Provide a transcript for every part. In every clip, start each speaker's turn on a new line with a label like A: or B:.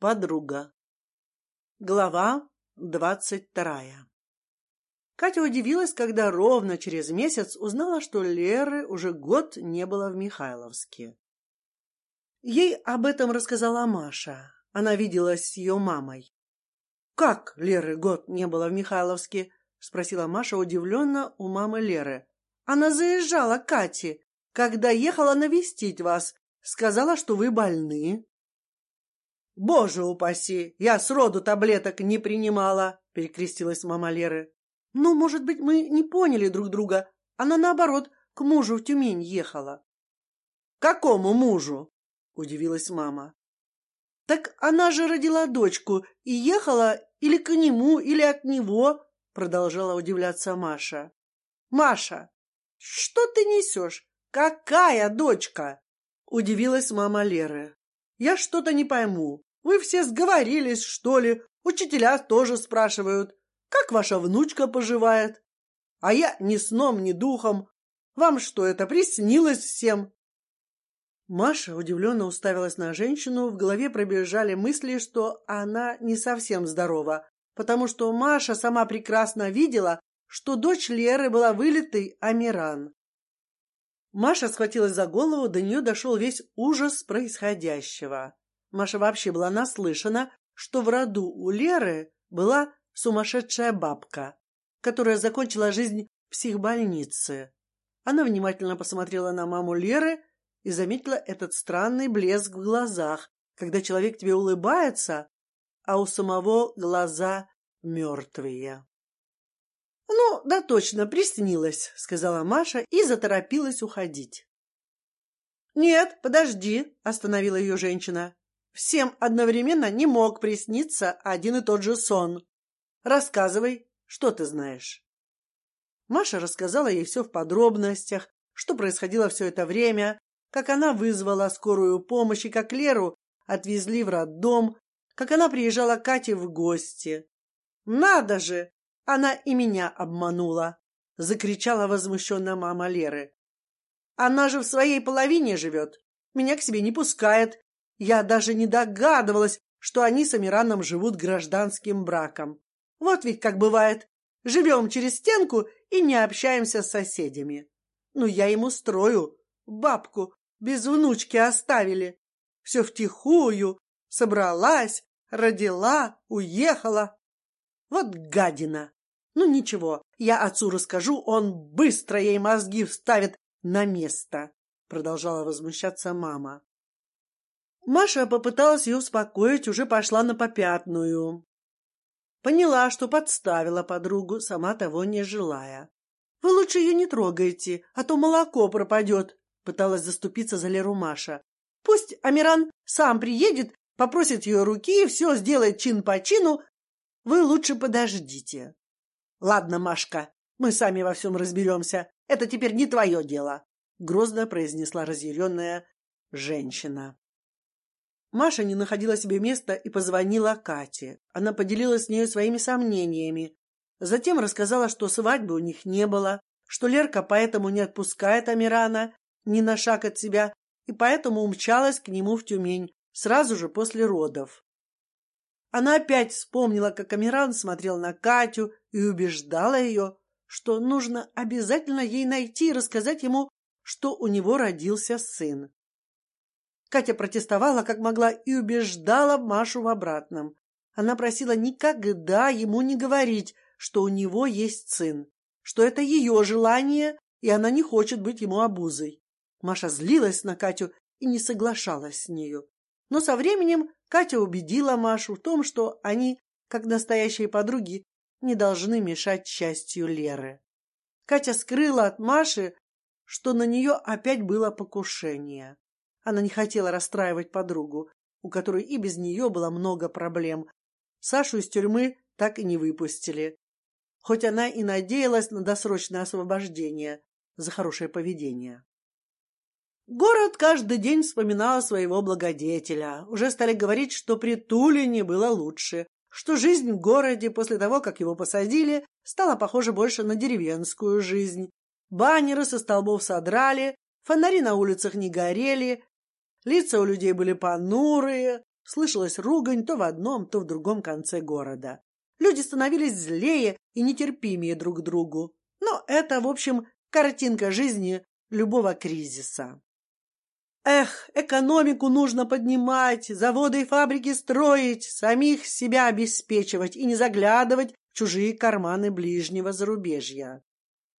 A: Подруга. Глава двадцать вторая. Катя удивилась, когда ровно через месяц узнала, что Леры уже год не было в Михайловске. Ей об этом рассказала Маша. Она виделась с ее мамой. Как Леры год не было в Михайловске? спросила Маша удивленно у мамы Леры. Она заезжала к Кате, когда ехала навестить вас, сказала, что вы больны. Боже упаси, я с роду таблеток не принимала, перекрестилась мама Леры. Ну, может быть, мы не поняли друг друга. Она наоборот к мужу в Тюмень ехала. Какому мужу? удивилась мама. Так она же родила дочку и ехала или к нему, или от него, продолжала удивляться Маша. Маша, что ты несешь? Какая дочка? Удивилась мама Леры. Я что-то не пойму. Вы все сговорились, что ли? Учителя тоже спрашивают, как ваша внучка поживает. А я ни сном, ни духом. Вам что это приснилось всем? Маша удивленно уставилась на женщину. В голове пробежали мысли, что она не совсем здорова, потому что Маша сама прекрасно видела, что дочь Леры была вылитой Амиран. Маша схватилась за голову, до нее дошел весь ужас происходящего. Маша вообще была наслышана, что в роду у Леры была сумасшедшая бабка, которая закончила жизнь в психбольнице. Она внимательно посмотрела на маму Леры и заметила этот странный блеск в глазах, когда человек тебе улыбается, а у самого глаза мертвые. Ну, да точно приснилось, сказала Маша и заторопилась уходить. Нет, подожди, остановила ее женщина. Всем одновременно не мог присниться один и тот же сон. Рассказывай, что ты знаешь. Маша рассказала ей все в подробностях, что происходило все это время, как она вызвала скорую помощь и как Леру отвезли в роддом, как она приезжала к Кате в гости. Надо же, она и меня обманула, закричала возмущенно мама Леры. Она же в своей половине живет, меня к себе не пускает, я даже не догадывалась, что они с Амираном живут гражданским браком. Вот ведь как бывает, живем через стенку и не общаемся с соседями. Ну я ему строю, бабку без внучки оставили, все втихую, собралась, родила, уехала. Вот гадина. Ну ничего, я отцу расскажу, он быстро ей мозги вставит на место. Продолжала возмущаться мама. Маша попыталась ее успокоить, уже пошла на попятную. Поняла, что подставила подругу, сама того не желая. Вы лучше ее не трогайте, а то молоко пропадет. Пыталась заступиться за Леру Маша. Пусть Амиран сам приедет, попросит ее руки и все сделает чин по чину. Вы лучше подождите. Ладно, Машка, мы сами во всем разберемся. Это теперь не твое дело. Грозно произнесла разъяренная женщина. Маша не находила себе места и позвонила Кате. Она поделилась с ней своими сомнениями. Затем рассказала, что свадьбы у них не было, что Лерка поэтому не отпускает Амирана ни на шаг от себя и поэтому умчалась к нему в Тюмень сразу же после родов. Она опять вспомнила, как Амиран смотрел на Катю и убеждала ее, что нужно обязательно ей найти и рассказать ему, что у него родился сын. Катя протестовала, как могла, и убеждала Машу в обратном. Она просила никогда ему не говорить, что у него есть сын, что это ее желание, и она не хочет быть ему обузой. Маша злилась на Катю и не соглашалась с нею. Но со временем Катя убедила Машу в том, что они, как настоящие подруги, не должны мешать счастью Леры. Катя скрыла от Маши, что на нее опять было покушение. Она не хотела расстраивать подругу, у которой и без нее было много проблем. Сашу из тюрьмы так и не выпустили, хоть она и надеялась на досрочное освобождение за хорошее поведение. Город каждый день вспоминал своего благодетеля. Уже стали говорить, что при Тулине было лучше, что жизнь в городе после того, как его посадили, стала похожа больше на деревенскую жизнь. Баннеры со столбов содрали, фонари на улицах не горели, Лица у людей были понурые, Слышалась ругань то в одном, то в другом конце города. Люди становились злее и нетерпимее друг к другу. Но это, в общем, картинка жизни любого кризиса. Эх, экономику нужно поднимать, заводы и фабрики строить, самих себя обеспечивать и не заглядывать в чужие карманы ближнего зарубежья.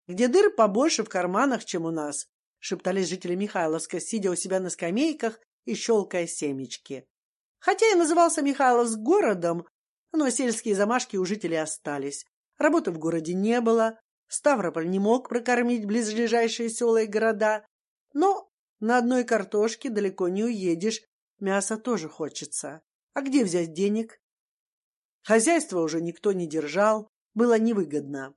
A: Где дыр побольше в карманах, чем у нас, шептались жители Михайловска, сидя у себя на скамейках и щелкая семечки. Хотя и назывался Михайловск городом, но сельские замашки у жителей остались. Работы в городе не было, Ставрополь не мог прокормить близлежащие села и города, но на одной картошке далеко не уедешь, мяса тоже хочется. А где взять денег? Хозяйство уже никто не держал, было невыгодно.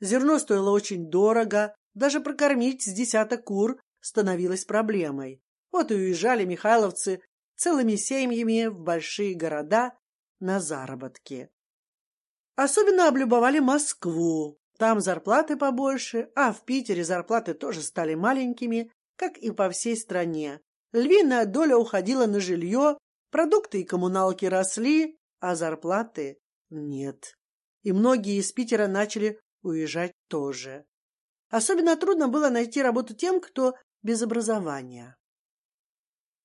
A: Зерно стоило очень дорого, даже прокормить с десяток кур становилось проблемой. Вот и уезжали михайловцы целыми семьями в большие города на заработки. Особенно облюбовали Москву. Там зарплаты побольше, а в Питере зарплаты тоже стали маленькими, как и по всей стране. Львиная доля уходила на жилье, продукты и коммуналки росли, а зарплаты нет. И многие из Питера начали уезжать тоже. Особенно трудно было найти работу тем, кто без образования.